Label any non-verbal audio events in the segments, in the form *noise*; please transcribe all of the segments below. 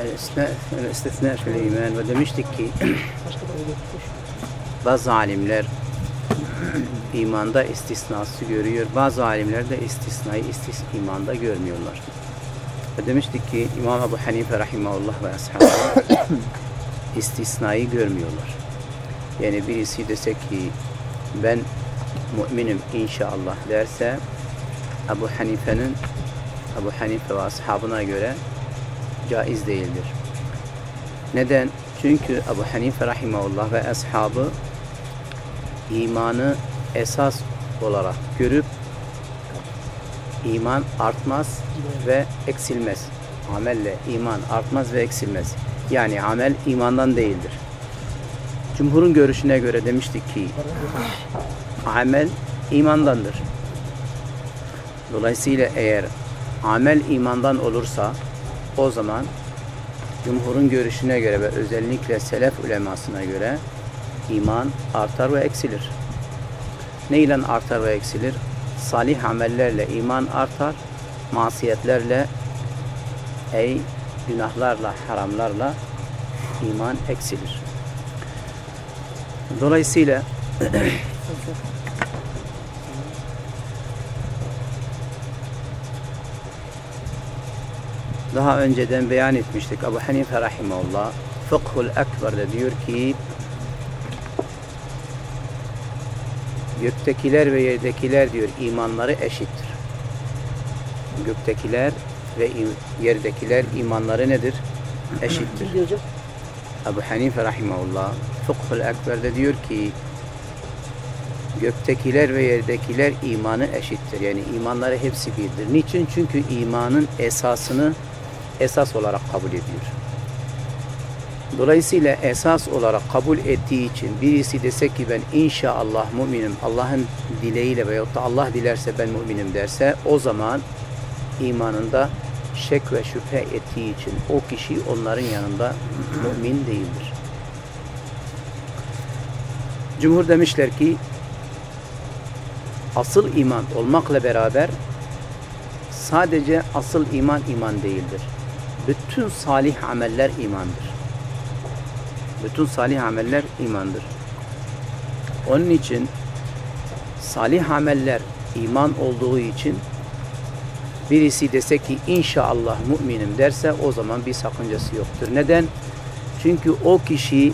El istisna fil iman ve demiştik ki *clears throat* bazı alimler *clears throat* imanda istisnası görüyor. Bazı alimler de istisnayı istis imanda görmüyorlar. Ve demiştik ki İmam Ebu Hanife rahimahullah ve ashabı *clears throat* istisnayı görmüyorlar. Yani birisi dese ki ben müminim inşallah derse Ebu Hanife'nin Ebu Hanife ve ashabına göre caiz değildir. Neden? Çünkü Ebu Hanife rahimahullah ve ashabı imanı esas olarak görüp iman artmaz ve eksilmez. Amelle iman artmaz ve eksilmez. Yani amel imandan değildir. Cumhurun görüşüne göre demiştik ki amel imandandır. Dolayısıyla eğer amel imandan olursa o zaman Cumhurun görüşüne göre ve özellikle selef ulemasına göre iman artar ve eksilir. Ne ile artar ve eksilir? Salih amellerle iman artar, masiyetlerle ey günahlarla, haramlarla iman eksilir. Dolayısıyla *clears throat* daha önceden beyan etmiştik. Ebu Hanife Rahimahullah Fıkhul Ekber'de diyor ki göktekiler ve yerdekiler diyor imanları eşittir. Göktekiler ve yerdekiler imanları nedir? Eşittir. Ebu Hanife Rahimahullah Fıkhul Ekber'de diyor ki göktekiler ve yerdekiler imanı eşittir. Yani imanları hepsi birdir. Niçin? Çünkü imanın esasını esas olarak kabul ediyor. Dolayısıyla esas olarak kabul ettiği için birisi dese ki ben inşallah müminim, Allah'ın dileğiyle veyahut da Allah dilerse ben müminim derse o zaman imanında şek ve şüphe ettiği için o kişi onların yanında mümin değildir. Cumhur demişler ki asıl iman olmakla beraber sadece asıl iman iman değildir. Bütün salih ameller imandır. Bütün salih ameller imandır. Onun için salih ameller iman olduğu için birisi dese ki inşallah müminim derse o zaman bir sakıncası yoktur. Neden? Çünkü o kişi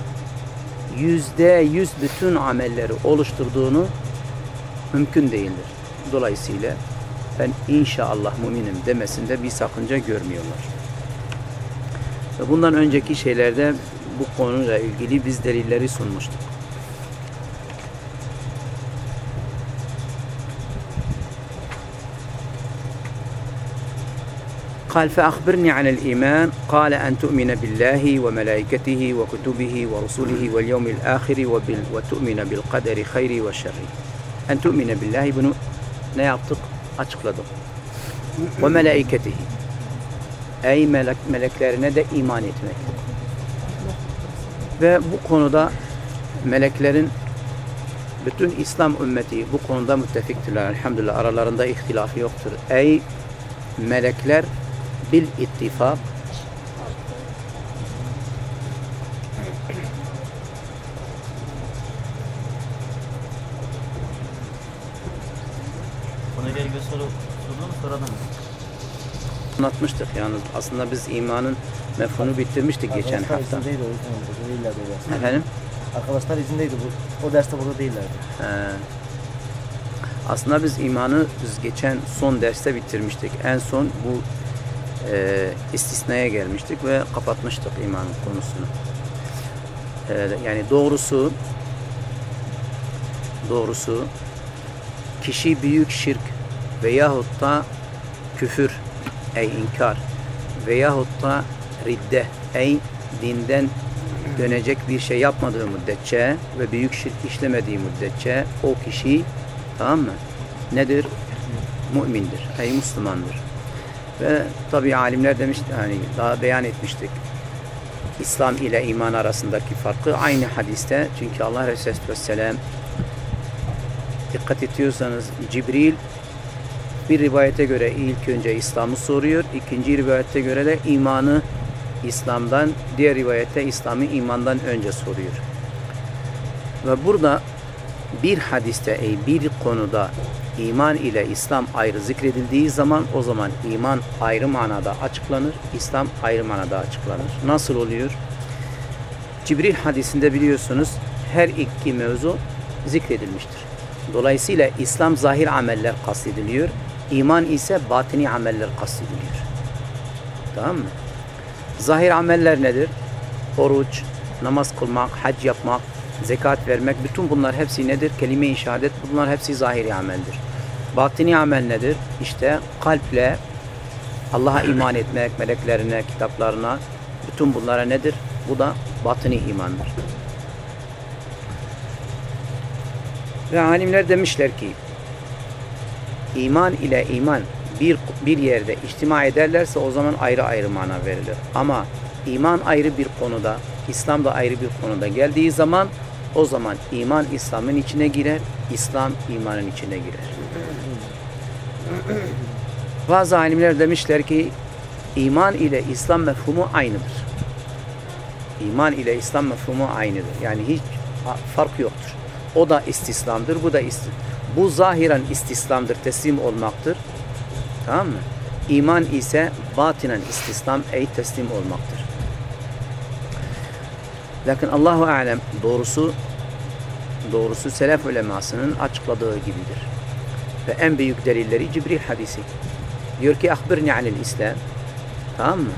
yüzde yüz bütün amelleri oluşturduğunu mümkün değildir. Dolayısıyla ben inşallah müminim demesinde bir sakınca görmüyorlar. Bundan önceki şeylerde bu konuyla ilgili biz delilleri sunmuştuk. قال فأخبرني عن الإيمان قال أن تؤمن بالله وملائكته وكتبه ورسله واليوم الآخر وتؤمن بالقدر خير وشر أن تؤمن بالله bunu ne yaptık? Ve melaiketihi ey melek, meleklerine de iman etmek. Ve bu konuda meleklerin bütün İslam ümmeti bu konuda müttefiktirler. Elhamdülillah aralarında ihtilafı yoktur. Ey melekler bil ittifak Konuyla ilgili soru sordu mu soradan mı? Anlatmıştık. Yani aslında biz imanın mefhumunu bitirmiştik geçen Arkadaşlar hafta. izindeydi o yüzden burada değillerdi derste. Efendim? Arkadaşlar izindeydi bu. O derste burada değillerdi. Ee, aslında biz imanı biz geçen son derste bitirmiştik. En son bu e, istisnaya gelmiştik ve kapatmıştık imanın konusunu. Ee, yani doğrusu doğrusu kişi büyük şirk veyahut da küfür ey inkar veyahut da ridde ey dinden dönecek bir şey yapmadığı müddetçe ve büyük şirk işlemediği müddetçe o kişi tamam mı? Nedir? Mümindir. Ey Müslümandır. Ve tabi alimler demiş hani daha beyan etmiştik. İslam ile iman arasındaki farkı aynı hadiste. Çünkü Allah Resulü Vesselam dikkat ediyorsanız Cibril bir rivayete göre ilk önce İslam'ı soruyor. ikinci rivayete göre de imanı İslam'dan, diğer rivayette İslam'ı imandan önce soruyor. Ve burada bir hadiste, bir konuda iman ile İslam ayrı zikredildiği zaman o zaman iman ayrı manada açıklanır, İslam ayrı manada açıklanır. Nasıl oluyor? Cibril hadisinde biliyorsunuz her iki mevzu zikredilmiştir. Dolayısıyla İslam zahir ameller kastediliyor, iman ise batini ameller kastediliyor. Tamam mı? Zahir ameller nedir? Oruç, namaz kılmak, hac yapmak, zekat vermek, bütün bunlar hepsi nedir? Kelime-i şehadet, bunlar hepsi zahiri ameldir. Batini amel nedir? İşte kalple Allah'a iman etmek, meleklerine, kitaplarına, bütün bunlara nedir? Bu da batini imandır. Ve alimler demişler ki, iman ile iman bir, bir yerde içtima ederlerse o zaman ayrı ayrı mana verilir. Ama iman ayrı bir konuda, İslam da ayrı bir konuda geldiği zaman o zaman iman İslam'ın içine girer, İslam imanın içine girer. Bazı alimler demişler ki iman ile İslam mefhumu aynıdır. İman ile İslam mefhumu aynıdır. Yani hiç fark yoktur. O da istislamdır, bu da istislam. Bu zahiren istislamdır, teslim olmaktır. Tamam mı? İman ise batinen istislam, ey teslim olmaktır. Lakin Allahu alem doğrusu doğrusu selef ulemasının açıkladığı gibidir. Ve en büyük delilleri Cibril hadisi. Diyor ki ahbirni anil İslam. Tamam mı?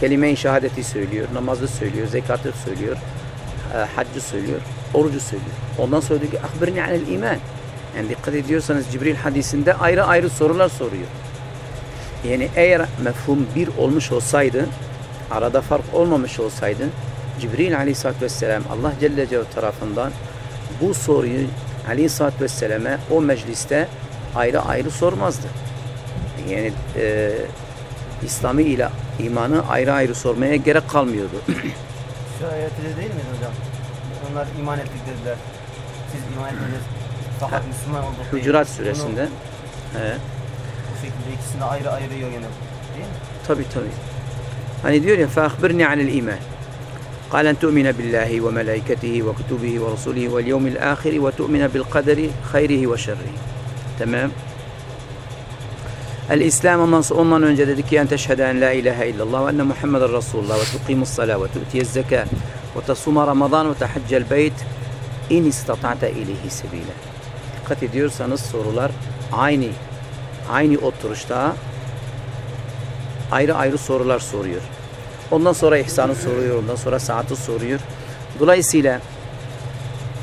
Kelime-i şehadeti söylüyor, namazı söylüyor, zekatı söylüyor, e, haccı söylüyor, orucu söylüyor. Ondan sonra diyor ki ahbirni anil iman. Yani dikkat ediyorsanız Cibril hadisinde ayrı ayrı sorular soruyor. Yani eğer mefhum bir olmuş olsaydı, arada fark olmamış olsaydı, Cibril aleyhissalatü vesselam Allah Celle Celaluhu tarafından bu soruyu aleyhissalatü vesselame o mecliste ayrı ayrı sormazdı. Yani e, İslam'ı ile imanı ayrı ayrı sormaya gerek kalmıyordu. *clears throat* Şu ayette de değil mi hocam? Onlar iman ettik dediler. Siz iman ettiniz. Hucurat suresinde. Bu şekilde ikisini ayrı ayrı yönelik. Tabii tabii. Hani diyor ya فَاخْبِرْنِي عَنِ الْإِيمَانِ قال أن تؤمن بالله وملائكته وكتبه وَرَسُولِهِ واليوم الآخر وتؤمن بالقدر خيره وشره تمام. الإسلام أمنا أن جددك أن تشهد أن لا إله إلا الله وأن محمد رسول الله وتقيم الصلاة وتؤتي الزكاة وتصوم رمضان وتحج البيت إن استطعت إليه سبيلا Dikkat ediyorsanız sorular aynı aynı oturuşta ayrı ayrı sorular soruyor. Ondan sonra ihsanı soruyor, ondan sonra saati soruyor. Dolayısıyla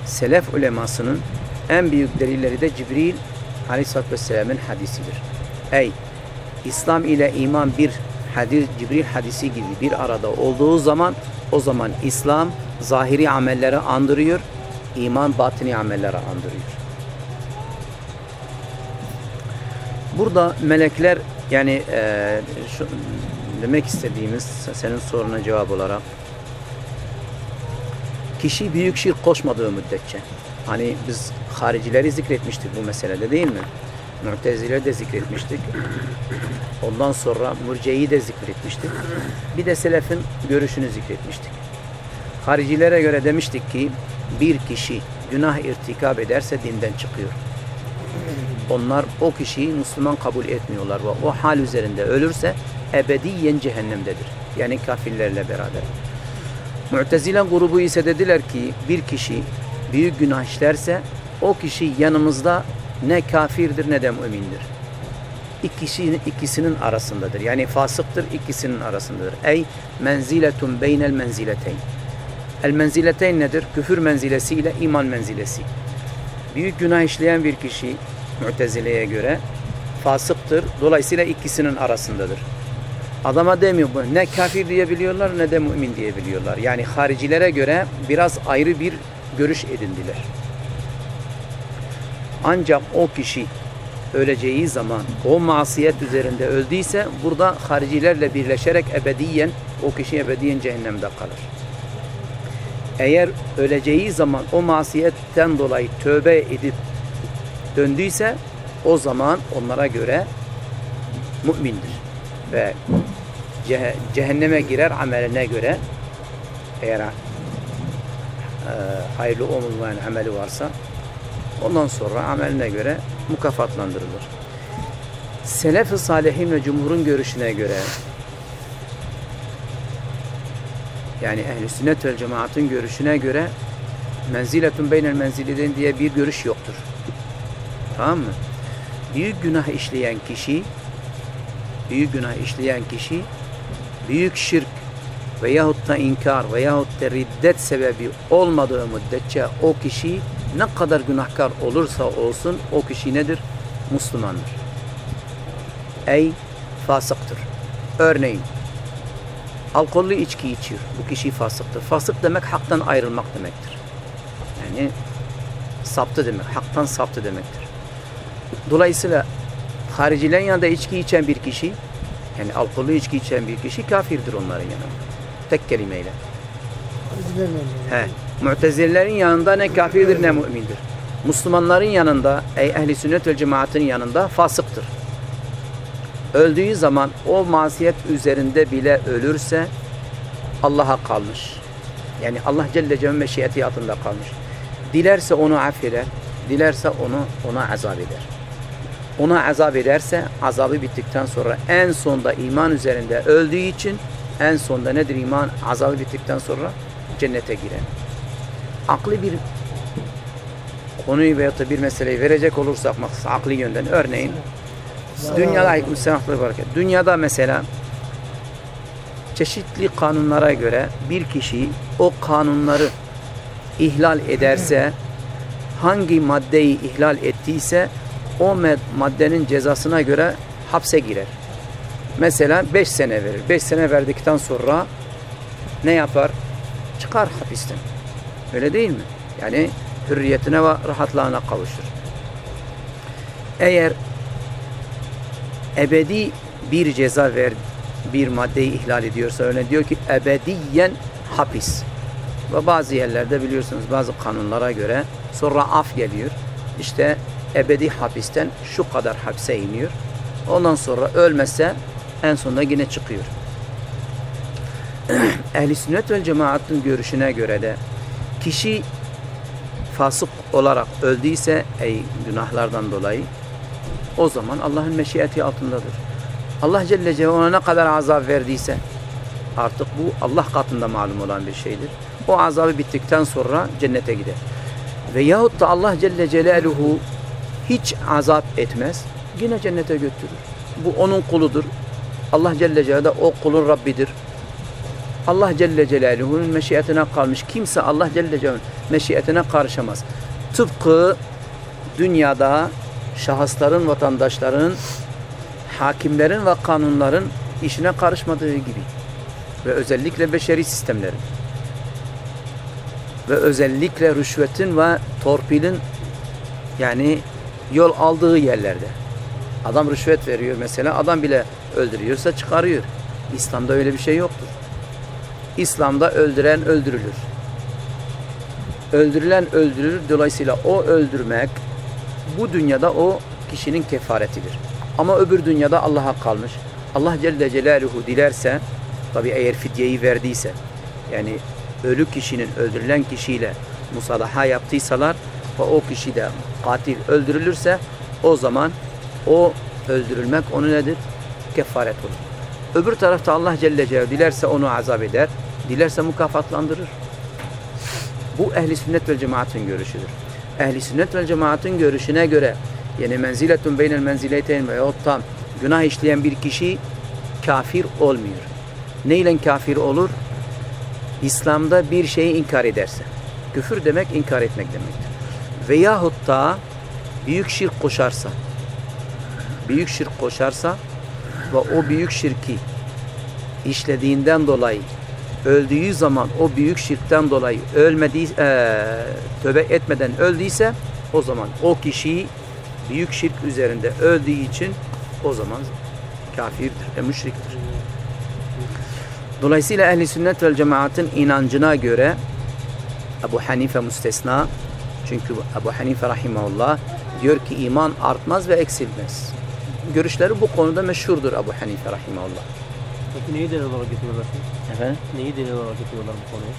selef ulemasının en büyük delilleri de Cibril Aleyhisselatü Vesselam'ın hadisidir. Ey İslam ile iman bir hadis, Cibril hadisi gibi bir arada olduğu zaman o zaman İslam zahiri amelleri andırıyor, iman batini amelleri andırıyor. Burada melekler yani e, şu, demek istediğimiz senin soruna cevap olarak kişi büyük şirk koşmadığı müddetçe hani biz haricileri zikretmiştik bu meselede değil mi? Mu'tezileri de zikretmiştik. Ondan sonra murceyi de zikretmiştik. Bir de selefin görüşünü zikretmiştik. Haricilere göre demiştik ki bir kişi günah irtikab ederse dinden çıkıyor. Onlar o kişiyi Müslüman kabul etmiyorlar ve o hal üzerinde ölürse ebediyen cehennemdedir. Yani kafirlerle beraber. Mu'tezile grubu ise dediler ki bir kişi büyük günah işlerse o kişi yanımızda ne kafirdir ne de mümindir. İkisi, ikisinin arasındadır. Yani fasıktır ikisinin arasındadır. Ey menziletun beynel menzileteyn. El menzileteyn nedir? Küfür menzilesi ile iman menzilesi. Büyük günah işleyen bir kişi Mu'tezile'ye göre fasıktır. Dolayısıyla ikisinin arasındadır. Adama demiyor bu. Ne kafir diyebiliyorlar ne de mümin diyebiliyorlar. Yani haricilere göre biraz ayrı bir görüş edindiler. Ancak o kişi öleceği zaman o masiyet üzerinde öldüyse burada haricilerle birleşerek ebediyen o kişi ebediyen cehennemde kalır. Eğer öleceği zaman o masiyetten dolayı tövbe edip döndüyse o zaman onlara göre mümindir. Ve cehe- cehenneme girer ameline göre eğer e, hayırlı olmayan ameli varsa ondan sonra ameline göre mukafatlandırılır. Selef-i Salihin ve Cumhur'un görüşüne göre yani ehl sünnet vel cemaatın görüşüne göre menziletun beynel menziliden diye bir görüş yoktur. Tamam mı? Büyük günah işleyen kişi büyük günah işleyen kişi büyük şirk veyahut da inkar veyahut da riddet sebebi olmadığı müddetçe o kişi ne kadar günahkar olursa olsun o kişi nedir? Müslümandır. Ey fasıktır. Örneğin alkollü içki içiyor. Bu kişi fasıktır. Fasık demek haktan ayrılmak demektir. Yani saptı demek. Haktan saptı demektir. Dolayısıyla haricilerin yanında içki içen bir kişi yani alkollü içki içen bir kişi kafirdir onların yanında. Tek kelimeyle. He. Mu'tezililerin yanında ne kafirdir ne mümindir. Müslümanların yanında, ey ehli sünnet ve cemaatin yanında fasıktır. Öldüğü zaman o masiyet üzerinde bile ölürse Allah'a kalmış. Yani Allah Celle Celle meşiyeti altında kalmış. Dilerse onu affeder, dilerse onu ona azap eder. Ona azap ederse azabı bittikten sonra en sonda iman üzerinde öldüğü için en sonda nedir iman? Azabı bittikten sonra cennete girer. Aklı bir konuyu veyahut da bir meseleyi verecek olursak akli yönden örneğin dünyada. Dünyada mesela çeşitli kanunlara göre bir kişi o kanunları ihlal ederse hangi maddeyi ihlal ettiyse o maddenin cezasına göre hapse girer. Mesela 5 sene verir. 5 sene verdikten sonra ne yapar? Çıkar hapisten. Öyle değil mi? Yani hürriyetine ve rahatlığına kavuşur. Eğer ebedi bir ceza ver, bir maddeyi ihlal ediyorsa öyle diyor ki ebediyen hapis. Ve bazı yerlerde biliyorsunuz bazı kanunlara göre sonra af geliyor. İşte ebedi hapisten şu kadar hapse iniyor. Ondan sonra ölmezse en sonunda yine çıkıyor. *clears throat* Ehli sünnet ve cemaatın görüşüne göre de kişi fasık olarak öldüyse ey günahlardan dolayı o zaman Allah'ın meşiyeti altındadır. Allah Celle Celle ona ne kadar azap verdiyse artık bu Allah katında malum olan bir şeydir. O azabı bittikten sonra cennete gider. Veyahut da Allah Celle Celaluhu hiç azap etmez. Yine cennete götürür. Bu onun kuludur. Allah Celle Celaluhu o kulun Rabbidir. Allah Celle Celaluhu'nun meşiyetine kalmış. Kimse Allah Celle Celaluhu'nun meşiyetine karışamaz. Tıpkı dünyada şahısların, vatandaşların, hakimlerin ve kanunların işine karışmadığı gibi ve özellikle beşeri sistemlerin ve özellikle rüşvetin ve torpilin yani yol aldığı yerlerde. Adam rüşvet veriyor mesela adam bile öldürüyorsa çıkarıyor. İslam'da öyle bir şey yoktur. İslam'da öldüren öldürülür. Öldürülen öldürülür. Dolayısıyla o öldürmek bu dünyada o kişinin kefaretidir. Ama öbür dünyada Allah'a kalmış. Allah Celle Celaluhu dilerse tabi eğer fidyeyi verdiyse yani ölü kişinin öldürülen kişiyle musalaha yaptıysalar ve o kişi de katil öldürülürse o zaman o öldürülmek onu nedir? Kefaret olur. Öbür tarafta Allah Celle Celaluhu dilerse onu azap eder, dilerse mukafatlandırır. Bu ehli sünnet ve cemaatin görüşüdür. Ehli sünnet ve cemaatin görüşüne göre yani menziletun beynel menzileyteyn veyahut tam günah işleyen bir kişi kafir olmuyor. Neyle kafir olur? İslam'da bir şeyi inkar ederse. Küfür demek inkar etmek demektir. Veyahut da büyük şirk koşarsa büyük şirk koşarsa ve o büyük şirki işlediğinden dolayı öldüğü zaman o büyük şirkten dolayı ölmediği e, tövbe etmeden öldüyse o zaman o kişi büyük şirk üzerinde öldüğü için o zaman kafirdir ve müşriktir. Dolayısıyla ehli sünnet vel cemaatin inancına göre Ebu Hanife müstesna çünkü Ebu Hanife rahimahullah diyor ki iman artmaz ve eksilmez. Görüşleri bu konuda meşhurdur Ebu Hanife rahimahullah. Peki neyi delil olarak getiriyorlar? Efendim? Neyi delil olarak getiriyorlar bu konuyu?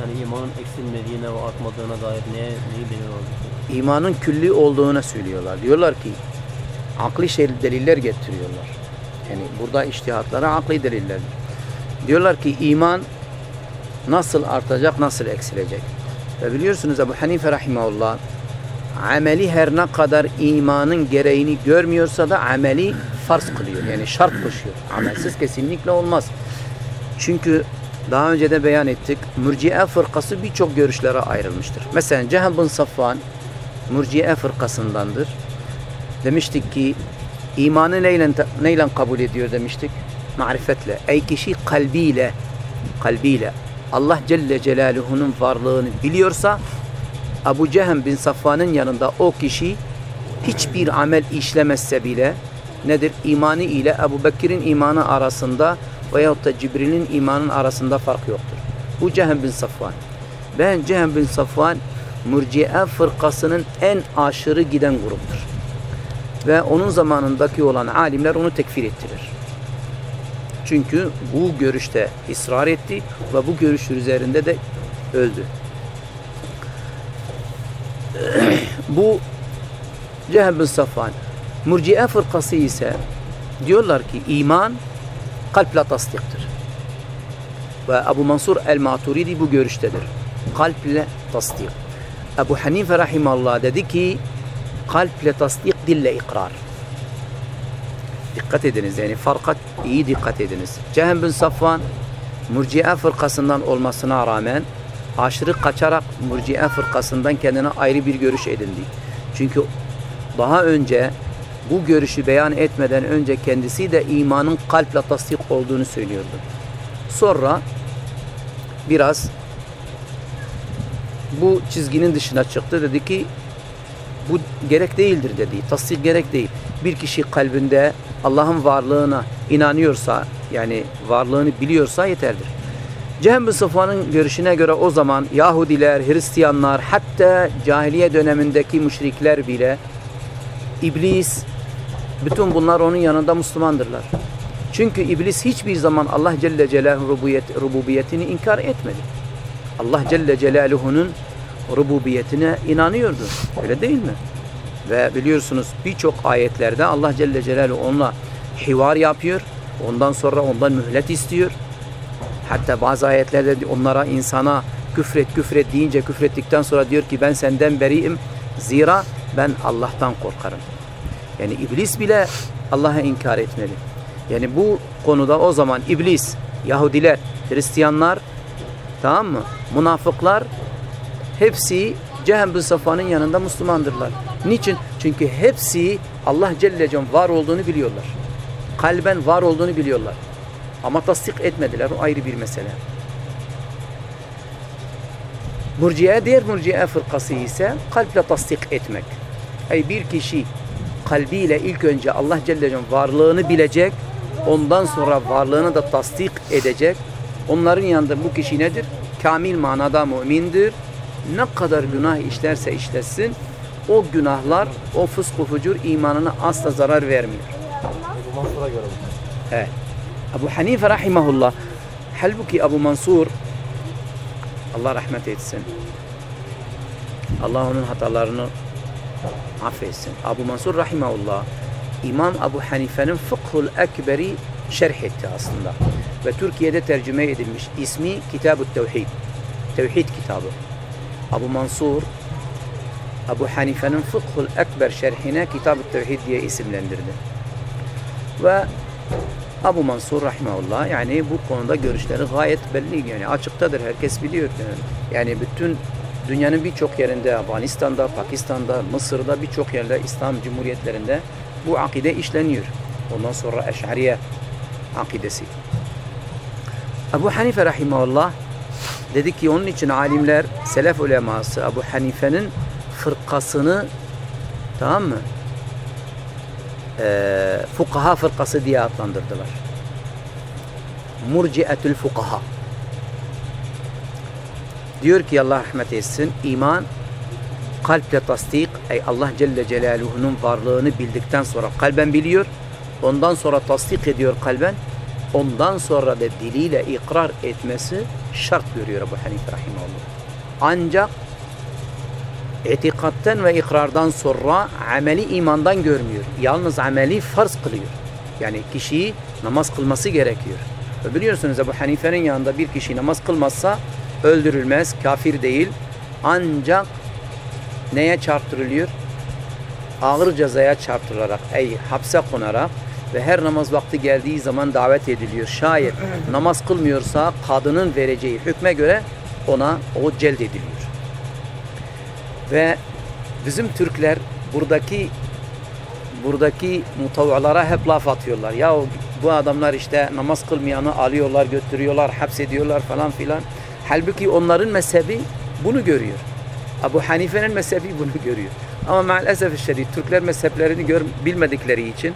Yani imanın eksilmediğine ve artmadığına dair neye, neyi delil olarak getiriyorlar? İmanın külli olduğuna söylüyorlar. Diyorlar ki akli şey deliller getiriyorlar. Yani burada iştihatlara akli delillerdir. Diyorlar ki iman nasıl artacak, nasıl eksilecek? Ve biliyorsunuz Ebu Hanife Rahimahullah ameli her ne kadar imanın gereğini görmüyorsa da ameli farz kılıyor. Yani şart koşuyor. Amelsiz kesinlikle olmaz. Çünkü daha önce de beyan ettik. Mürciye fırkası birçok görüşlere ayrılmıştır. Mesela Cehl bin Safvan Mürciye fırkasındandır. Demiştik ki imanı neyle, neyle kabul ediyor demiştik? Marifetle. Ey kişi kalbiyle kalbiyle Allah Celle Celaluhu'nun varlığını biliyorsa Ebu Cehem bin Safvan'ın yanında o kişi hiçbir amel işlemezse bile nedir? İmanı ile Ebu Bekir'in imanı arasında veyahut da Cibril'in imanın arasında fark yoktur. Bu Cehem bin Safvan. Ben Cehem bin Safvan Mürciye fırkasının en aşırı giden gruptur. Ve onun zamanındaki olan alimler onu tekfir ettirir. Çünkü bu görüşte ısrar etti ve bu görüş üzerinde de öldü. *clears throat* bu Cehem bin Safvan. Murciye fırkası ise diyorlar ki iman kalple tasdiktir. Ve Ebu Mansur el-Maturidi bu görüştedir. Kalple tasdik. Ebu Hanife Rahimallah dedi ki kalple tasdik dille ikrar. Dikkat ediniz yani farka iyi dikkat ediniz. Cehem bin Safvan Murciye fırkasından olmasına rağmen aşırı kaçarak Murciye fırkasından kendine ayrı bir görüş edindi. Çünkü daha önce bu görüşü beyan etmeden önce kendisi de imanın kalple tasdik olduğunu söylüyordu. Sonra biraz bu çizginin dışına çıktı. Dedi ki bu gerek değildir dedi. Tasdik gerek değil. Bir kişi kalbinde Allah'ın varlığına inanıyorsa yani varlığını biliyorsa yeterdir. Cehem bin Safvan'ın görüşüne göre o zaman Yahudiler, Hristiyanlar hatta cahiliye dönemindeki müşrikler bile İblis bütün bunlar onun yanında Müslümandırlar. Çünkü iblis hiçbir zaman Allah Celle Celaluhu rububiyet, rububiyetini inkar etmedi. Allah Celle Celaluhu'nun rububiyetine inanıyordu. Öyle değil mi? Ve biliyorsunuz birçok ayetlerde Allah Celle Celaluhu onunla hivar yapıyor. Ondan sonra ondan mühlet istiyor. Hatta bazı ayetlerde onlara insana küfret küfret deyince küfrettikten sonra diyor ki ben senden beriyim. Zira ben Allah'tan korkarım. Yani iblis bile Allah'a inkar etmeli. Yani bu konuda o zaman iblis, Yahudiler, Hristiyanlar tamam mı? Münafıklar hepsi Cehem bin Safvan'ın yanında Müslümandırlar. Niçin? Çünkü hepsi Allah Celle Celle'nin var olduğunu biliyorlar. Kalben var olduğunu biliyorlar. Ama tasdik etmediler. O ayrı bir mesele. Murciye, diğer murciye fırkası ise kalple tasdik etmek. Ey bir kişi kalbiyle ilk önce Allah Celle Celle'nin varlığını bilecek, ondan sonra varlığını da tasdik edecek. Onların yanında bu kişi nedir? Kamil manada mümindir. Ne kadar günah işlerse işlesin, o günahlar, o fısk fucur imanına asla zarar vermiyor. Bu Mansur'a göre bu. Evet. Ebu Hanife rahimahullah halbuki Ebu Mansur Allah rahmet etsin. Allah onun hatalarını affetsin. Ebu Mansur rahimahullah İmam Ebu Hanife'nin Fıkhul Ekber'i şerh etti aslında. Ve Türkiye'de tercüme edilmiş. İsmi Kitab-ı Tevhid. Tevhid kitabı. Ebu Mansur Ebu Hanife'nin Fıkhul Ekber şerhine Kitab-ı Tevhid diye isimlendirdi. Ve Abu Mansur rahimahullah yani bu konuda görüşleri gayet belli yani açıktadır herkes biliyor. Yani bütün dünyanın birçok yerinde Afganistan'da, Pakistan'da, Mısır'da birçok yerde İslam cumhuriyetlerinde bu akide işleniyor. Ondan sonra Eş'ariye akidesi. Ebu Hanife rahimahullah dedi ki onun için alimler selef uleması Ebu Hanife'nin fırkasını tamam mı? e, fukaha fırkası diye adlandırdılar. Murcietül fukaha. Diyor ki Allah rahmet etsin iman kalple tasdik ey Allah Celle Celaluhu'nun varlığını bildikten sonra kalben biliyor. ondan sonra tasdik ediyor kalben, ondan sonra da diliyle ikrar etmesi şart görüyor Ebu Hanife rahimahullah. Ancak itikatten ve ikrardan sonra ameli imandan görmüyor. Yalnız ameli farz kılıyor. Yani kişiyi namaz kılması gerekiyor. Ve biliyorsunuz Ebu Hanife'nin yanında bir kişi namaz kılmazsa öldürülmez, kafir değil. Ancak neye çarptırılıyor? Ağır cezaya çarptırılarak, ey hapse konarak ve her namaz vakti geldiği zaman davet ediliyor. Şayet namaz kılmıyorsa kadının vereceği hükme göre ona o celd ediliyor. Ve bizim Türkler buradaki buradaki mutavvalara hep laf atıyorlar. Ya bu adamlar işte namaz kılmayanı alıyorlar, götürüyorlar, hapsediyorlar falan filan. Halbuki onların mezhebi bunu görüyor. Ebu Hanife'nin mezhebi *laughs* bunu görüyor. Ama maalesef şiddet Türkler mezheplerini gör, bilmedikleri için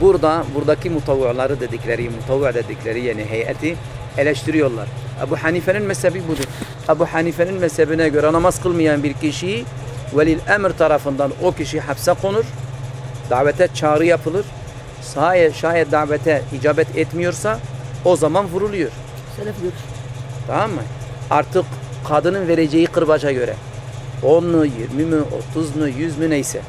burada buradaki mutavvaları dedikleri, mutavva dedikleri yani heyeti eleştiriyorlar. Ebu Hanife'nin mezhebi budur. Ebu Hanife'nin mezhebine göre namaz kılmayan bir kişi velil emir tarafından o kişi hapse konur. Davete çağrı yapılır. Şayet, şayet davete icabet etmiyorsa o zaman vuruluyor. Selef görüş. Tamam mı? Artık kadının vereceği kırbaça göre 10 mu, 20 mi, 30 mu, 100 mü neyse.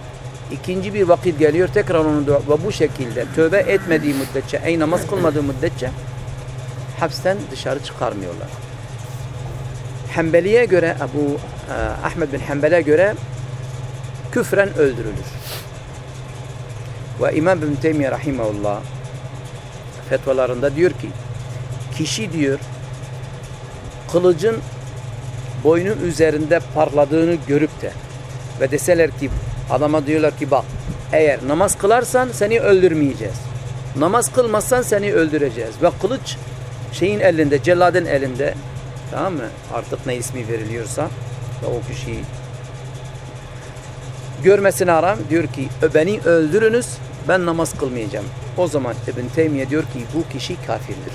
İkinci bir vakit geliyor tekrar onu dua ve bu şekilde tövbe etmediği müddetçe, ey namaz kılmadığı müddetçe hapisten dışarı çıkarmıyorlar. Hanbeli'ye göre, Ebu e, Ahmed bin Hanbel'e göre küfren öldürülür. Ve İmam bin Teymiye Rahimahullah fetvalarında diyor ki kişi diyor kılıcın boynu üzerinde parladığını görüp de ve deseler ki adama diyorlar ki bak eğer namaz kılarsan seni öldürmeyeceğiz. Namaz kılmazsan seni öldüreceğiz. Ve kılıç şeyin elinde, celladın elinde tamam mı? Artık ne ismi veriliyorsa ve o kişiyi görmesine rağmen diyor ki beni öldürünüz ben namaz kılmayacağım. O zaman İbn Teymiye diyor ki bu kişi kafirdir.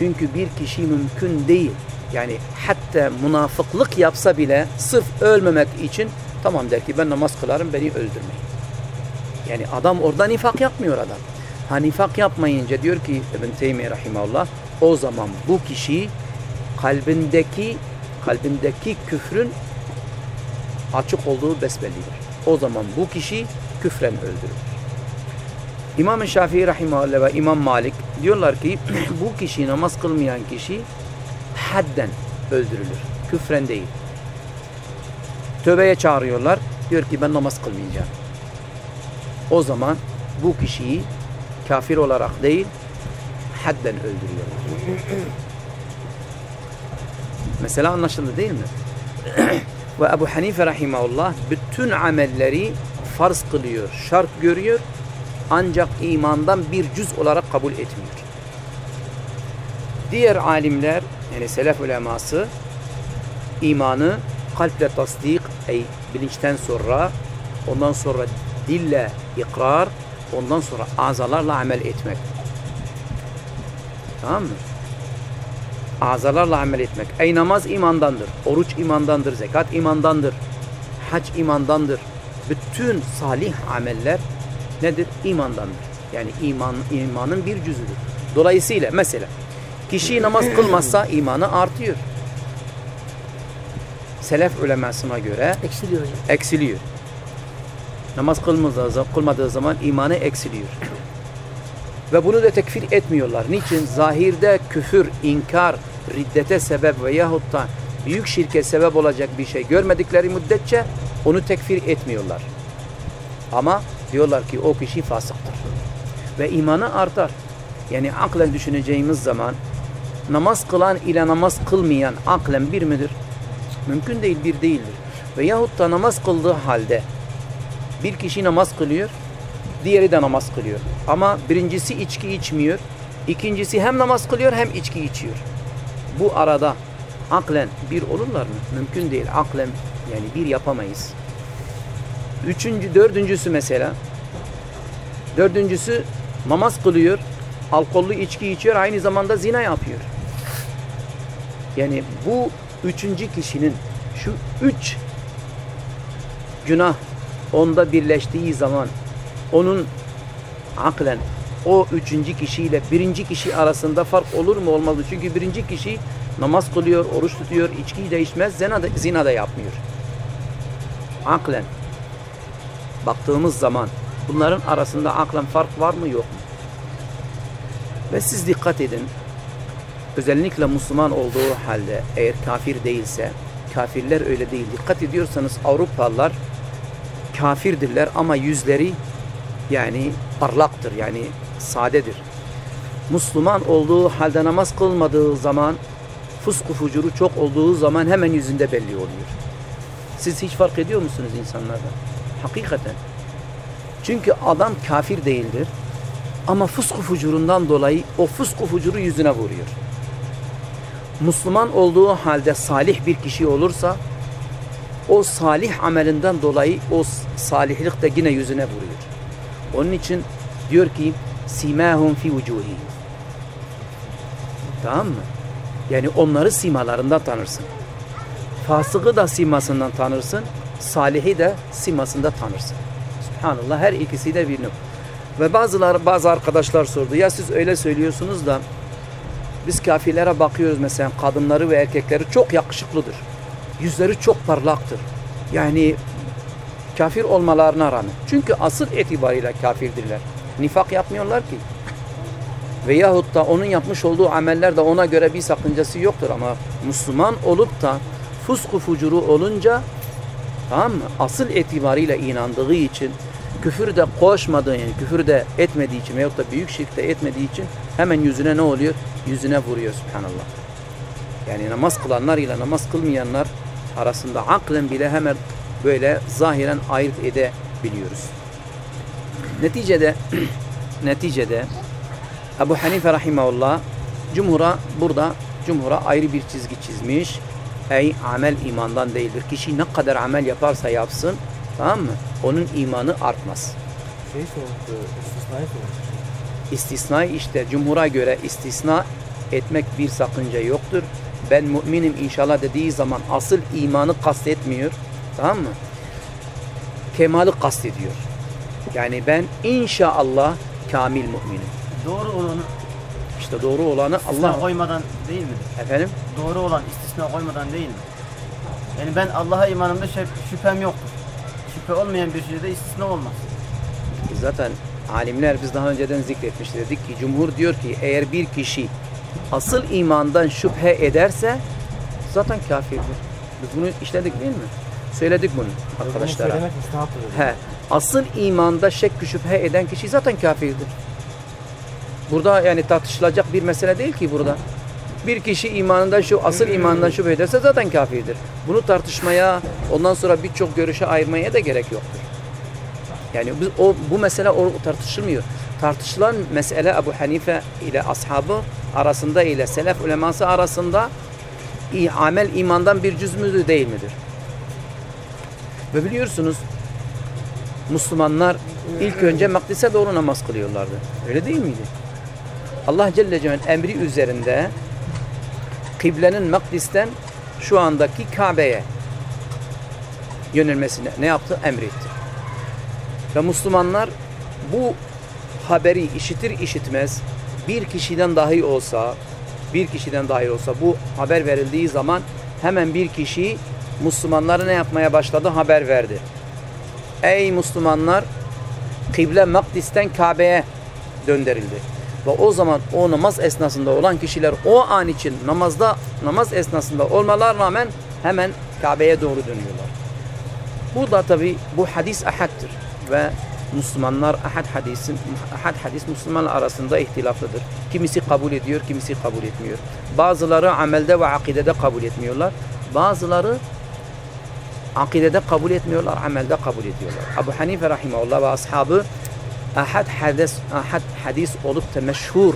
Çünkü bir kişi mümkün değil. Yani hatta münafıklık yapsa bile sırf ölmemek için tamam der ki ben namaz kılarım beni öldürmeyin. Yani adam orada nifak yapmıyor adam. Ha nifak yapmayınca diyor ki İbn Teymiye Rahimahullah o zaman bu kişi kalbindeki kalbindeki küfrün açık olduğu besbellidir. O zaman bu kişi küfren öldürülür. İmam-ı Şafii Rahimahullah ve İmam Malik diyorlar ki *clears throat* bu kişi namaz kılmayan kişi hadden öldürülür. Küfren değil. Tövbeye çağırıyorlar. Diyor ki ben namaz kılmayacağım. O zaman bu kişiyi kafir olarak değil hadden öldürüyorlar. *clears throat* Mesela anlaşıldı değil mi? *clears throat* Ve Ebu Hanife Rahimahullah bütün amelleri farz kılıyor, şart görüyor ancak imandan bir cüz olarak kabul etmiyor. Diğer alimler yani selef uleması imanı kalple tasdik ey bilinçten sonra ondan sonra dille ikrar ondan sonra azalarla amel etmek. Tamam mı? Azalarla amel etmek. Ey namaz imandandır. Oruç imandandır. Zekat imandandır. Hac imandandır. Bütün salih ameller nedir? İmandandır. Yani iman, imanın bir cüzüdür. Dolayısıyla mesela kişi namaz *clears throat* kılmazsa imanı artıyor. Selef ulemasına göre Eksiliyor hocam. eksiliyor. Namaz kılmadığı, kılmadığı zaman imanı eksiliyor. Ve bunu da tekfir etmiyorlar. Niçin? Zahirde küfür, inkar, riddete sebep veyahut da büyük şirke sebep olacak bir şey görmedikleri müddetçe onu tekfir etmiyorlar. Ama diyorlar ki o kişi fasıktır. Ve imanı artar. Yani aklen düşüneceğimiz zaman namaz kılan ile namaz kılmayan aklen bir midir? Mümkün değil, bir değildir. Veyahut da namaz kıldığı halde bir kişi namaz kılıyor, diğeri de namaz kılıyor. Ama birincisi içki içmiyor, ikincisi hem namaz kılıyor hem içki içiyor. Bu arada aklen bir olurlar mı? Mümkün değil. Aklen yani bir yapamayız. Üçüncü, dördüncüsü mesela. Dördüncüsü namaz kılıyor, alkollü içki içiyor, aynı zamanda zina yapıyor. Yani bu üçüncü kişinin şu üç günah onda birleştiği zaman onun aklen o üçüncü kişiyle birinci kişi arasında fark olur mu olmaz mı? Çünkü birinci kişi namaz kılıyor, oruç tutuyor, içki de içmez, zina da, zina da yapmıyor. Aklen baktığımız zaman bunların arasında aklen fark var mı yok mu? Ve siz dikkat edin. Özellikle Müslüman olduğu halde eğer kafir değilse kafirler öyle değil. Dikkat ediyorsanız Avrupalılar kafirdirler ama yüzleri yani parlaktır yani sadedir. Müslüman olduğu halde namaz kılmadığı zaman fusku fucuru çok olduğu zaman hemen yüzünde belli oluyor. Siz hiç fark ediyor musunuz insanlardan? Hakikaten. Çünkü adam kafir değildir. Ama fusku fucurundan dolayı o fusku fucuru yüzüne vuruyor. Müslüman olduğu halde salih bir kişi olursa o salih amelinden dolayı o salihlik de yine yüzüne vuruyor. Onun için diyor ki simahum fi vucuhi. Tamam mı? Yani onları simalarından tanırsın. Fasıkı da simasından tanırsın. Salihi de simasında tanırsın. Subhanallah her ikisi de bir nokta. Ve bazılar bazı arkadaşlar sordu. Ya siz öyle söylüyorsunuz da biz kafirlere bakıyoruz mesela kadınları ve erkekleri çok yakışıklıdır. Yüzleri çok parlaktır. Yani kafir olmalarına rağmen. Çünkü asıl itibariyle kafirdirler. Nifak yapmıyorlar ki. Veyahut da onun yapmış olduğu ameller de ona göre bir sakıncası yoktur ama Müslüman olup da fusku fucuru olunca tamam mı? Asıl itibariyle inandığı için küfür de koşmadığı yani küfür de etmediği için veyahut da büyük şirk de etmediği için hemen yüzüne ne oluyor? Yüzüne vuruyor subhanallah. Yani namaz kılanlar ile namaz kılmayanlar arasında aklen bile hemen böyle zahiren ayırt edebiliyoruz. Neticede *clears throat* neticede Ebu Hanife rahimahullah cumhura burada cumhura ayrı bir çizgi çizmiş. Ey amel imandan değildir. Kişi ne kadar amel yaparsa yapsın tamam mı? Onun imanı artmaz. Şey sormuştu. İstisna işte cumhura göre istisna etmek bir sakınca yoktur. Ben müminim inşallah dediği zaman asıl imanı kastetmiyor. Tamam mı? Kemali kastediyor. Yani ben inşallah kamil müminim. Doğru olanı İşte doğru olanı istisna Allah koymadan değil midir? efendim Doğru olan istisna koymadan değil mi? Yani ben Allah'a imanımda şüp- şüphem yoktur. Şüphe olmayan bir şeyde istisna olmaz. zaten alimler biz daha önceden zikretmiş dedik ki cumhur diyor ki eğer bir kişi asıl imandan şüphe ederse zaten kafirdir. Biz bunu işledik değil mi? Söyledik bunu Bunu arkadaşlara. söylemek müstahaptır. dedi. He, asıl imanda şek şüphe eden kişi zaten kafirdir. Burada yani tartışılacak bir mesele değil ki burada. Bir kişi imanından şu asıl imandan şüphe ederse zaten kafirdir. Bunu tartışmaya, ondan sonra birçok görüşe ayırmaya da gerek yoktur. Yani biz, o bu mesele o tartışılmıyor. Tartışılan mesele Ebu Hanife ile ashabı arasında ile selef uleması arasında amel imandan bir cüz müdür değil midir? Ve biliyorsunuz Müslümanlar ilk önce Makdis'e doğru namaz kılıyorlardı. Öyle değil miydi? Allah Celle Celaluhu'nun emri üzerinde kıblenin Makdis'ten şu andaki Kabe'ye yönelmesine ne yaptı? Emretti. Ve Müslümanlar bu haberi işitir işitmez bir kişiden dahi olsa bir kişiden dahi olsa bu haber verildiği zaman hemen bir kişi Müslümanları ne yapmaya başladı? Haber verdi. Ey Müslümanlar kıble Makdis'ten Kabe'ye döndürüldü. Ve o zaman o namaz esnasında olan kişiler o an için namazda namaz esnasında olmalar rağmen hemen Kabe'ye doğru dönüyorlar. Bu da tabi bu hadis ahaddır ve Müslümanlar ahad hadisin ahad hadis Müslümanlar arasında ihtilaflıdır. Kimisi kabul ediyor, kimisi kabul etmiyor. Bazıları amelde ve akidede kabul etmiyorlar. Bazıları akidede kabul etmiyorlar, amelde kabul ediyorlar. Ebu Hanife rahimahullah ve ashabı ahad hadis ahad hadis olup da meşhur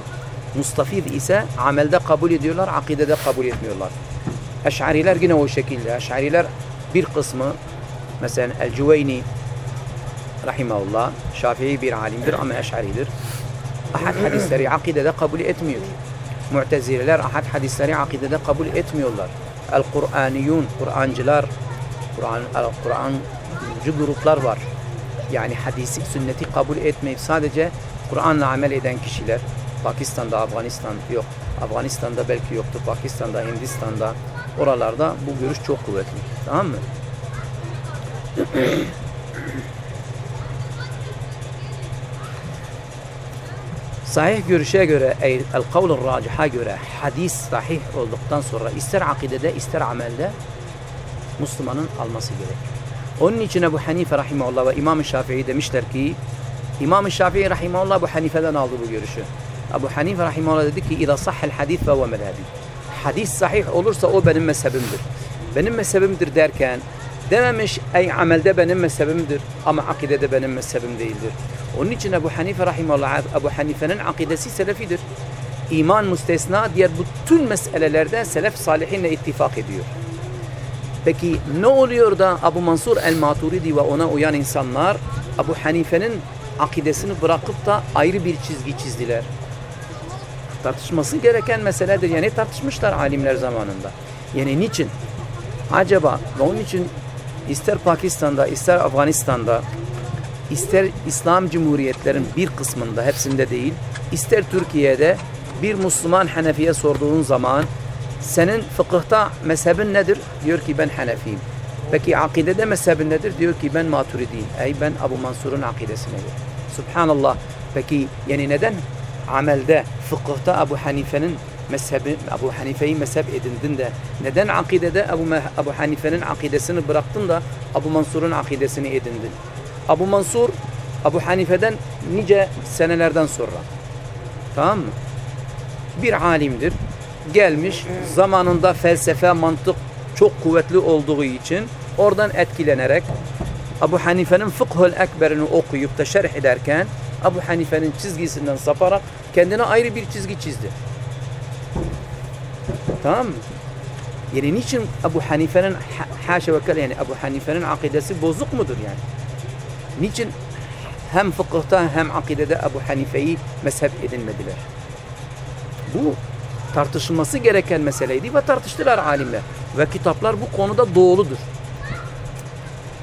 mustafid ise amelde kabul ediyorlar, akidede kabul etmiyorlar. Eş'ariler yine o şekilde. Eş'ariler bir kısmı mesela El-Cüveyni rahimahullah Şafii bir alimdir ama Eş'aridir. Ahad hadisleri akidede kabul etmiyor. Mu'tezileler ahad hadisleri akidede kabul etmiyorlar. El-Kur'aniyun, Kur'ancılar, Kur'an, Kur'ancı gruplar var. Yani hadisi, sünneti kabul etmeyip sadece Kur'an'la amel eden kişiler Pakistan'da, Afganistan yok. Afganistan'da belki yoktur. Pakistan'da, Hindistan'da oralarda bu görüş çok kuvvetli. Tamam mı? *clears throat* Sahih görüşe göre, el kavlun raciha göre hadis sahih olduktan sonra ister akidede ister amelde Müslümanın alması gerek. Onun için Ebu Hanife rahimahullah ve İmam-ı Şafii demişler ki İmam-ı Şafii rahimahullah Ebu Hanife'den aldı bu görüşü. Ebu Hanife rahimahullah dedi ki İza sahhel hadis ve ve. Hadis sahih olursa o benim mezhebimdir. Benim mezhebimdir derken dememiş ey amelde benim mezhebimdir ama akidede benim mezhebim değildir. Onun için Ebu Hanife rahimahullah Ebu Hanife'nin akidesi selefidir. İman müstesna diğer bütün meselelerde selef salihinle ittifak ediyor. Peki ne oluyor da Abu Mansur el-Maturidi ve ona uyan insanlar Abu Hanife'nin akidesini bırakıp da ayrı bir çizgi çizdiler? Tartışması gereken meseledir. Yani tartışmışlar alimler zamanında. Yani niçin? Acaba ve onun için ister Pakistan'da ister Afganistan'da ister İslam Cumhuriyetlerin bir kısmında hepsinde değil ister Türkiye'de bir Müslüman Hanefi'ye sorduğun zaman senin fıkıhta mezhebin nedir? Diyor ki ben Hanefiyim. Peki akidede mezhebin nedir? Diyor ki ben Maturidiyim. Ey ben Abu Mansur'un akidesine göre. Subhanallah. Peki yani neden amelde, fıkıhta Abu Hanife'nin mezhebi, Abu Hanife'yi mezhep edindin de neden akidede Abu, Abu Hanife'nin akidesini bıraktın da Abu Mansur'un akidesini edindin? Abu Mansur Abu Hanife'den nice senelerden sonra. Tamam mı? Bir alimdir. Gelmiş zamanında felsefe, mantık çok kuvvetli olduğu için oradan etkilenerek Abu Hanife'nin Fıkhul Ekber'ini okuyup da şerh ederken Abu Hanife'nin çizgisinden saparak kendine ayrı bir çizgi çizdi. Tamam mı? Yani niçin Abu Hanife'nin haşa ve kelle yani Abu Hanife'nin akidesi bozuk mudur yani? Niçin hem fıkıhta hem akidede Ebu Hanife'yi mezhep edinmediler? Bu tartışılması gereken meseleydi ve tartıştılar alimler. Ve kitaplar bu konuda doğuludur.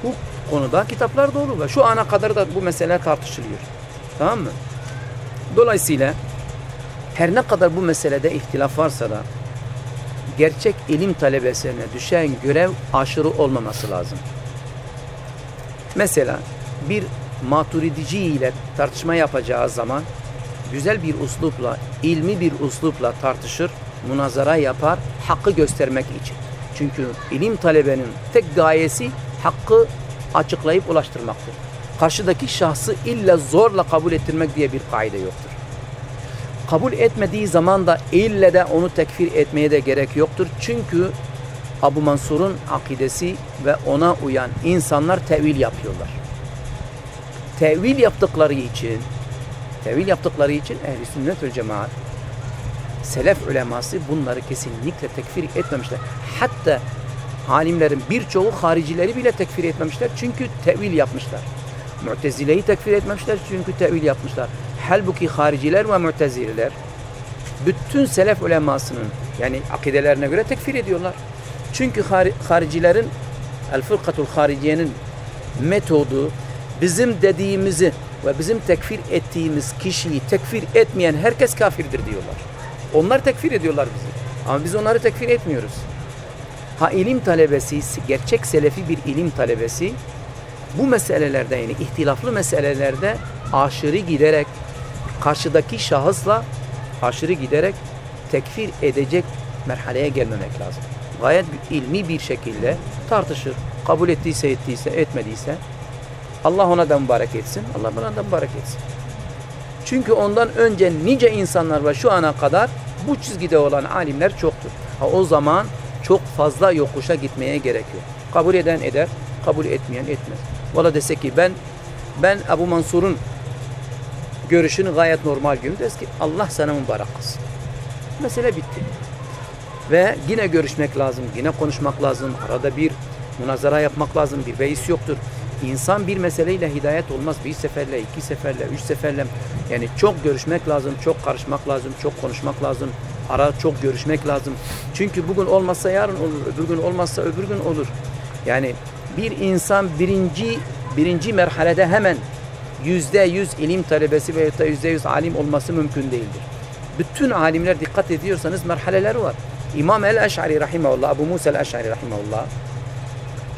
Bu konuda kitaplar doğru ve şu ana kadar da bu mesele tartışılıyor. Tamam mı? Dolayısıyla her ne kadar bu meselede ihtilaf varsa da gerçek ilim talebesine düşen görev aşırı olmaması lazım. Mesela bir maturidici ile tartışma yapacağı zaman güzel bir uslupla, ilmi bir uslupla tartışır, münazara yapar, hakkı göstermek için. Çünkü ilim talebenin tek gayesi hakkı açıklayıp ulaştırmaktır. Karşıdaki şahsı illa zorla kabul ettirmek diye bir kaide yoktur. Kabul etmediği zaman da ille de onu tekfir etmeye de gerek yoktur. Çünkü Abu Mansur'un akidesi ve ona uyan insanlar tevil yapıyorlar tevil yaptıkları için tevil yaptıkları için ehli sünnet ve cemaat selef uleması bunları kesinlikle tekfir etmemişler. Hatta alimlerin birçoğu haricileri bile tekfir etmemişler çünkü tevil yapmışlar. Mu'tezileyi tekfir etmemişler çünkü tevil yapmışlar. Halbuki hariciler ve mu'tezileler bütün selef ulemasının yani akidelerine göre tekfir ediyorlar. Çünkü haricilerin el fırkatul hariciyenin metodu bizim dediğimizi ve bizim tekfir ettiğimiz kişiyi tekfir etmeyen herkes kafirdir diyorlar. Onlar tekfir ediyorlar bizi. Ama biz onları tekfir etmiyoruz. Ha ilim talebesi, gerçek selefi bir ilim talebesi bu meselelerde yani ihtilaflı meselelerde aşırı giderek karşıdaki şahısla aşırı giderek tekfir edecek merhaleye gelmemek lazım. Gayet ilmi bir şekilde tartışır. Kabul ettiyse ettiyse etmediyse Allah ona da mübarek etsin. Allah bana da mübarek etsin. Çünkü ondan önce nice insanlar var şu ana kadar bu çizgide olan alimler çoktur. Ha, o zaman çok fazla yokuşa gitmeye gerek yok. Kabul eden eder, kabul etmeyen etmez. Valla dese ki ben ben Ebu Mansur'un görüşünü gayet normal görüyorum. Dese ki Allah sana mübarek kılsın. Mesele bitti. Ve yine görüşmek lazım, yine konuşmak lazım. Arada bir münazara yapmak lazım. Bir beis yoktur. İnsan bir meseleyle hidayet olmaz. Bir seferle, iki seferle, üç seferle. Yani çok görüşmek lazım, çok karışmak lazım, çok konuşmak lazım. Ara çok görüşmek lazım. Çünkü bugün olmazsa yarın olur, öbür gün olmazsa öbür gün olur. Yani bir insan birinci birinci merhalede hemen yüzde yüz ilim talebesi veyahut da yüzde yüz alim olması mümkün değildir. Bütün alimler dikkat ediyorsanız merhaleleri var. İmam el-Eş'ari rahimahullah, Abu Musa el-Eş'ari rahimahullah,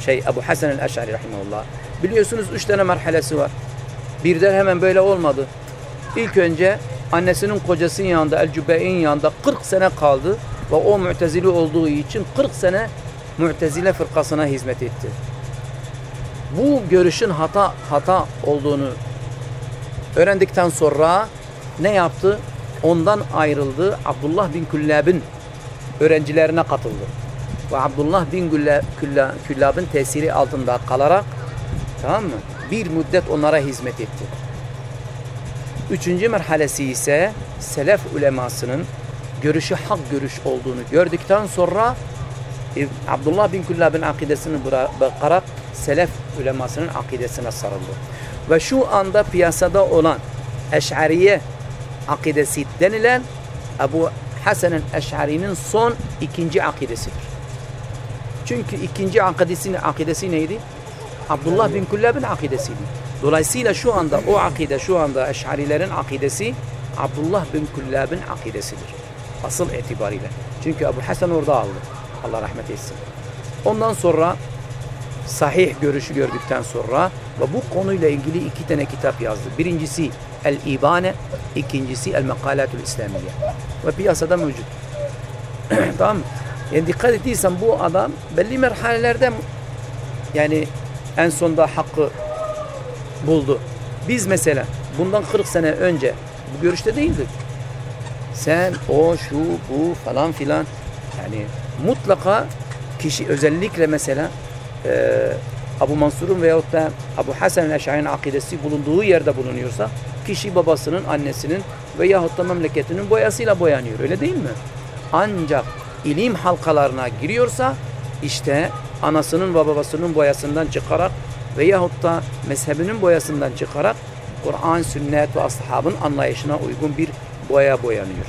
şey Abu Hasan el-Eş'ari rahimahullah. Biliyorsunuz üç tane merhalesi var. Birden hemen böyle olmadı. İlk önce annesinin kocasının yanında, El-Cübey'in yanında 40 sene kaldı ve o mütezili olduğu için 40 sene mütezile fırkasına hizmet etti. Bu görüşün hata hata olduğunu öğrendikten sonra ne yaptı? Ondan ayrıldı. Abdullah bin Küllab'ın öğrencilerine katıldı. Ve Abdullah bin Küllab'ın tesiri altında kalarak tamam mı? Bir müddet onlara hizmet etti. Üçüncü merhalesi ise selef ulemasının görüşü hak görüş olduğunu gördükten sonra Abdullah bin Küllab'ın akidesini bıra- bırakarak selef ulemasının akidesine sarıldı. Ve şu anda piyasada olan Eş'ariye akidesi denilen Ebu Hasan'ın Eş'ari'nin son ikinci akidesidir. Çünkü ikinci akidesi, akidesi neydi? Abdullah bin Kullab'ın akidesiydi. Dolayısıyla şu anda o akide şu anda Eş'arilerin akidesi Abdullah bin Kullab'ın akidesidir. Asıl itibariyle. Çünkü Ebu Hasan orada aldı. Allah rahmet etsin. Ondan sonra sahih görüşü gördükten sonra ve bu konuyla ilgili iki tane kitap yazdı. Birincisi El-İbane, ikincisi El-Mekalatul İslamiye. Ve piyasada mevcut. *clears throat* tamam mı? Yani dikkat ettiysen bu adam belli merhalelerde yani en sonda hakkı buldu. Biz mesela bundan 40 sene önce bu görüşte değildik. Sen, o, şu, bu falan filan yani mutlaka kişi özellikle mesela e, Abu Mansur'un veyahut da Abu Hasan el-Eş'ari'nin akidesi bulunduğu yerde bulunuyorsa kişi babasının, annesinin veyahut da memleketinin boyasıyla boyanıyor. Öyle değil mi? Ancak ilim halkalarına giriyorsa işte anasının ve babasının boyasından çıkarak veyahut da mezhebinin boyasından çıkarak Kur'an, sünnet ve ashabın anlayışına uygun bir boya boyanıyor.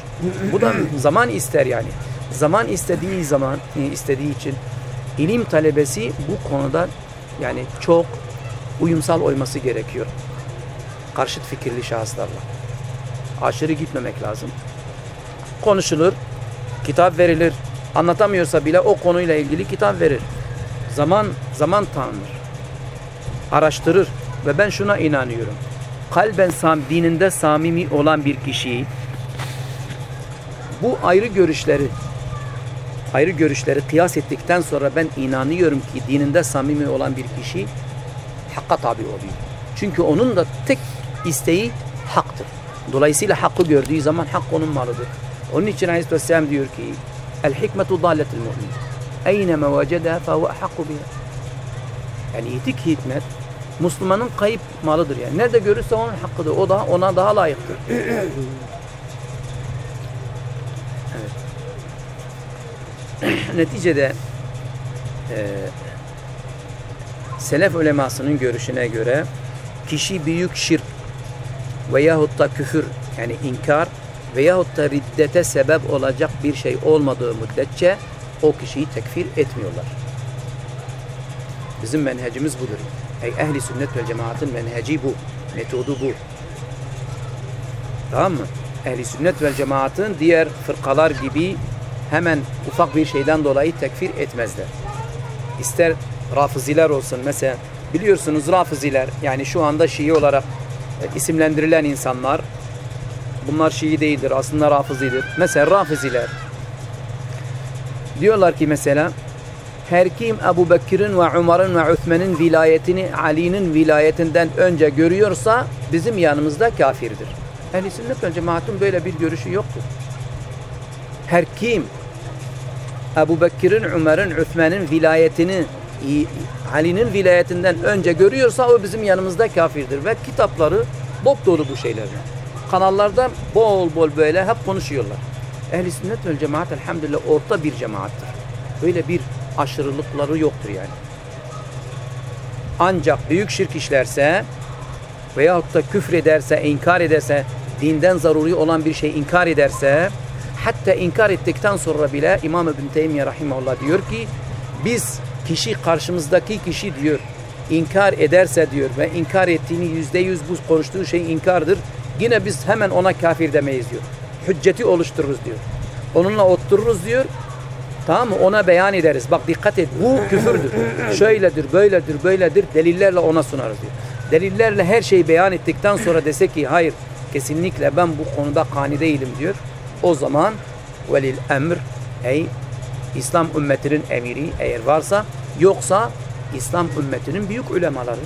Bu da zaman ister yani. Zaman istediği zaman e, istediği için ilim talebesi bu konuda yani çok uyumsal olması gerekiyor. Karşıt fikirli şahıslarla. Aşırı gitmemek lazım. Konuşulur, kitap verilir. Anlatamıyorsa bile o konuyla ilgili kitap verir. Zaman zaman tanır. Araştırır ve ben şuna inanıyorum. Kalben sam dininde samimi olan bir kişiyi bu ayrı görüşleri ayrı görüşleri kıyas ettikten sonra ben inanıyorum ki dininde samimi olan bir kişi hakka tabi oluyor. Çünkü onun da tek isteği haktır. Dolayısıyla hakkı gördüğü zaman hak onun malıdır. Onun için Aleyhisselam diyor ki El hikmetu dalletul mu'min. Eyneme vecedeha fehuve hakku biha. Yani yetik hikmet Müslümanın kayıp malıdır yani. Nerede görürse onun hakkıdır. O da ona daha layıktır. *clears throat* *clears throat* Neticede e, selef ulemasının görüşüne göre kişi büyük şirk veyahut da küfür yani inkar veyahut da riddete sebep olacak bir şey olmadığı müddetçe o kişiyi tekfir etmiyorlar. Bizim menhecimiz budur. Ey ehli sünnet ve cemaatin menheci bu. Metodu bu. Tamam mı? Ehli sünnet ve cemaatin diğer fırkalar gibi hemen ufak bir şeyden dolayı tekfir etmezler. İster rafiziler olsun mesela biliyorsunuz rafiziler yani şu anda Şii olarak e, isimlendirilen insanlar bunlar Şii değildir aslında rafizidir. Mesela rafiziler diyorlar ki mesela her kim Ebu Bekir'in ve Umar'ın ve Üthmen'in vilayetini Ali'nin vilayetinden önce görüyorsa bizim yanımızda kafirdir. Ehl-i sünnet ve cemaatin böyle bir görüşü yoktur. Her kim Ebu Bekir'in, Umar'ın, Üthmen'in vilayetini Ali'nin vilayetinden önce görüyorsa o bizim yanımızda kafirdir. Ve kitapları bop dolu bu şeylerle. Kanallarda bol bol böyle hep konuşuyorlar. Ehl-i sünnet ve cemaat elhamdülillah orta bir cemaattir. Böyle bir aşırılıkları yoktur yani. Ancak büyük şirk işlerse veyahut da küfrederse, inkar ederse, dinden zaruri olan bir şey inkar ederse, hatta inkar ettikten sonra bile İmam İbn Teymiye Rahimahullah diyor ki, biz kişi karşımızdaki kişi diyor, inkar ederse diyor ve inkar ettiğini yüzde yüz bu konuştuğu şey inkardır. Yine biz hemen ona kafir demeyiz diyor. Hücceti oluştururuz diyor. Onunla otururuz diyor. Tamam mı? Ona beyan ederiz. Bak dikkat et. Bu küfürdür. Şöyledir, böyledir, böyledir. Delillerle ona sunarız diyor. Delillerle her şeyi beyan ettikten sonra dese ki hayır kesinlikle ben bu konuda kani değilim diyor. O zaman velil emr ey İslam ümmetinin emiri eğer varsa yoksa İslam ümmetinin büyük ulemaları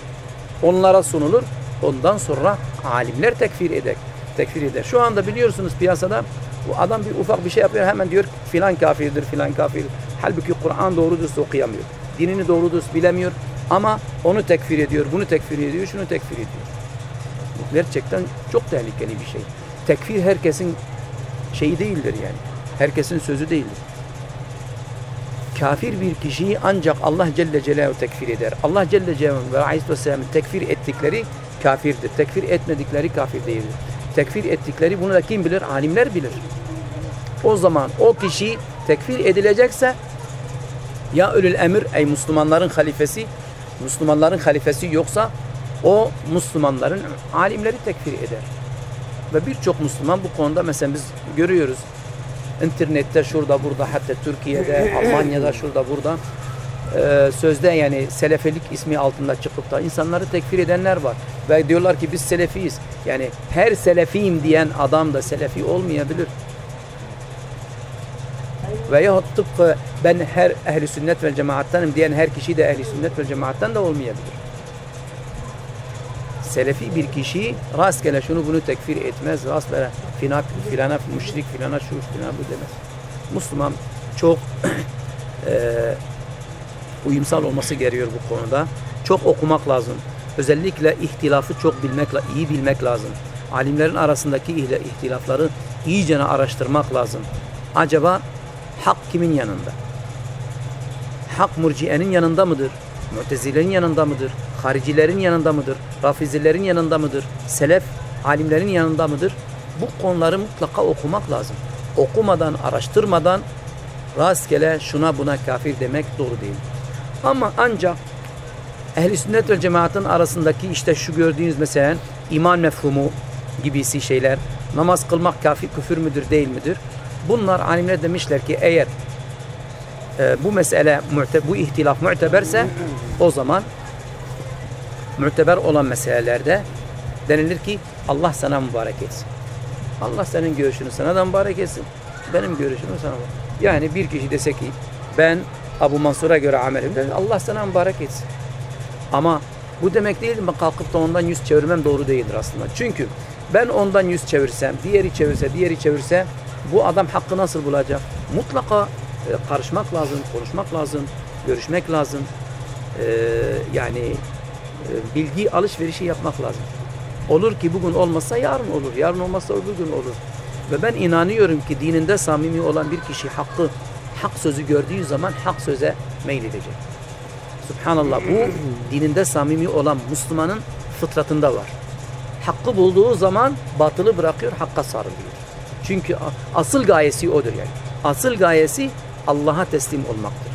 onlara sunulur. Ondan sonra alimler tekfir eder. Tekfir eder. Şu anda biliyorsunuz piyasada bu adam bir ufak bir şey yapıyor hemen diyor filan kafirdir filan kafir. Halbuki Kur'an doğru dürüst okuyamıyor. Dinini doğru dürüst bilemiyor ama onu tekfir ediyor, bunu tekfir ediyor, şunu tekfir ediyor. Bu gerçekten çok tehlikeli bir şey. Tekfir herkesin şeyi değildir yani. Herkesin sözü değildir. Kafir bir kişiyi ancak Allah Celle Celaluhu tekfir eder. Allah Celle Celaluhu ve Aleyhisselam'ın tekfir ettikleri kafirdir. Tekfir etmedikleri kafir değildir. Tekfir ettikleri bunu da kim bilir? Alimler bilir. O zaman o kişi tekfir edilecekse ya ölül emir ey Müslümanların halifesi Müslümanların halifesi yoksa o Müslümanların alimleri tekfir eder. Ve birçok Müslüman bu konuda mesela biz görüyoruz. İnternette şurada burada hatta Türkiye'de, Almanya'da şurada burada sözde yani selefelik ismi altında çıkıp da insanları tekfir edenler var. Ve diyorlar ki biz selefiyiz. Yani her selefiyim diyen adam da selefi olmayabilir. Veya tıpkı ben her ehli sünnet ve cemaattanım diyen her kişi de ehli sünnet ve cemaattan da olmayabilir. Selefi bir kişi rastgele şunu bunu tekfir etmez. Rastgele filan, filana müşrik filana şu filana bu demez. Müslüman çok *clears throat* eee uyumsal olması gerekiyor bu konuda. Çok okumak lazım. Özellikle ihtilafı çok bilmek, iyi bilmek lazım. Alimlerin arasındaki ihtilafları iyicene araştırmak lazım. Acaba hak kimin yanında? Hak murciyenin yanında mıdır? Mutezilerin yanında mıdır? Haricilerin yanında mıdır? Rafizilerin yanında mıdır? Selef alimlerin yanında mıdır? Bu konuları mutlaka okumak lazım. Okumadan, araştırmadan rastgele şuna buna kafir demek doğru değil. Ama ancak ehli sünnet ve cemaatin arasındaki işte şu gördüğünüz mesela iman mefhumu gibisi şeyler, namaz kılmak kafir küfür müdür değil midir? Bunlar alimler demişler ki eğer e, bu mesele bu ihtilaf müteberse o zaman müteber olan meselelerde denilir ki Allah sana mübarek etsin. Allah senin görüşünü sana da mübarek etsin. Benim görüşümü sana mübarek Yani bir kişi dese ki ben Abu Mansur'a göre der, Allah sana mübarek etsin. Ama bu demek değil mi kalkıp da ondan yüz çevirmem doğru değildir aslında. Çünkü ben ondan yüz çevirsem, diğeri çevirse, diğeri çevirse bu adam hakkı nasıl bulacak? Mutlaka e, karışmak lazım, konuşmak lazım, görüşmek lazım. E, yani e, bilgi alışverişi yapmak lazım. Olur ki bugün olmazsa yarın olur. Yarın olmazsa öbür gün olur. Ve ben inanıyorum ki dininde samimi olan bir kişi hakkı, hak sözü gördüğü zaman hak söze meyledecek. Subhanallah bu dininde samimi olan Müslümanın fıtratında var. Hakkı bulduğu zaman batılı bırakıyor, hakka sarılıyor. Çünkü asıl gayesi odur yani. Asıl gayesi Allah'a teslim olmaktır.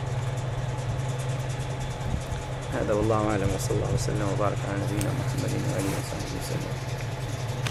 Hadi Allah'ım alem ve sallallahu aleyhi ve sellem ve barik ala nebiyyina Muhammedin ve aleyhi ve sellem.